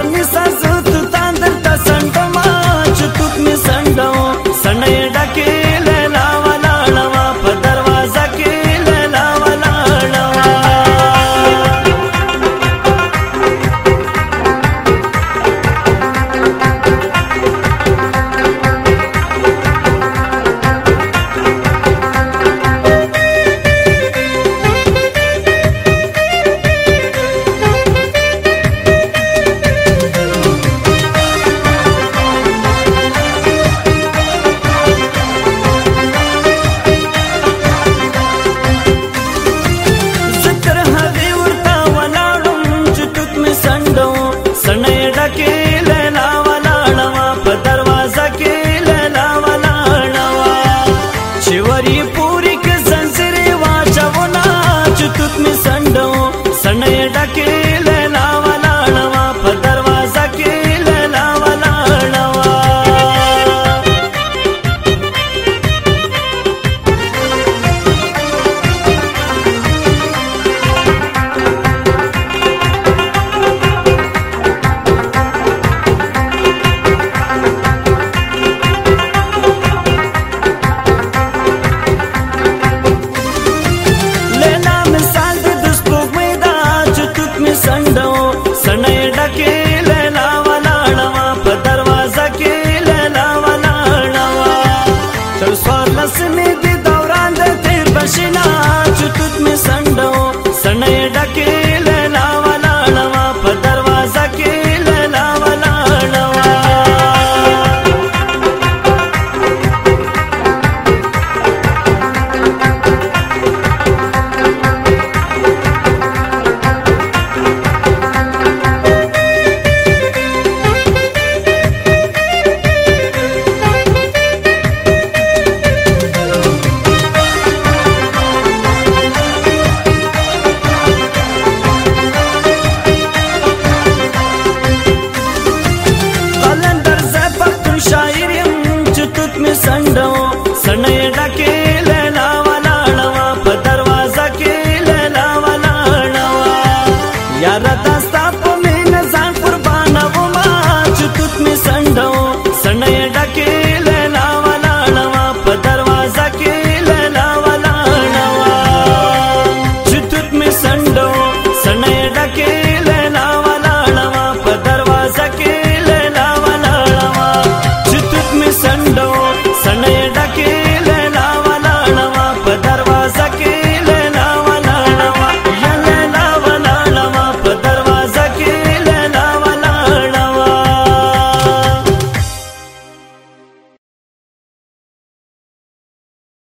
I'm your zătrat چې ce soir la semaine.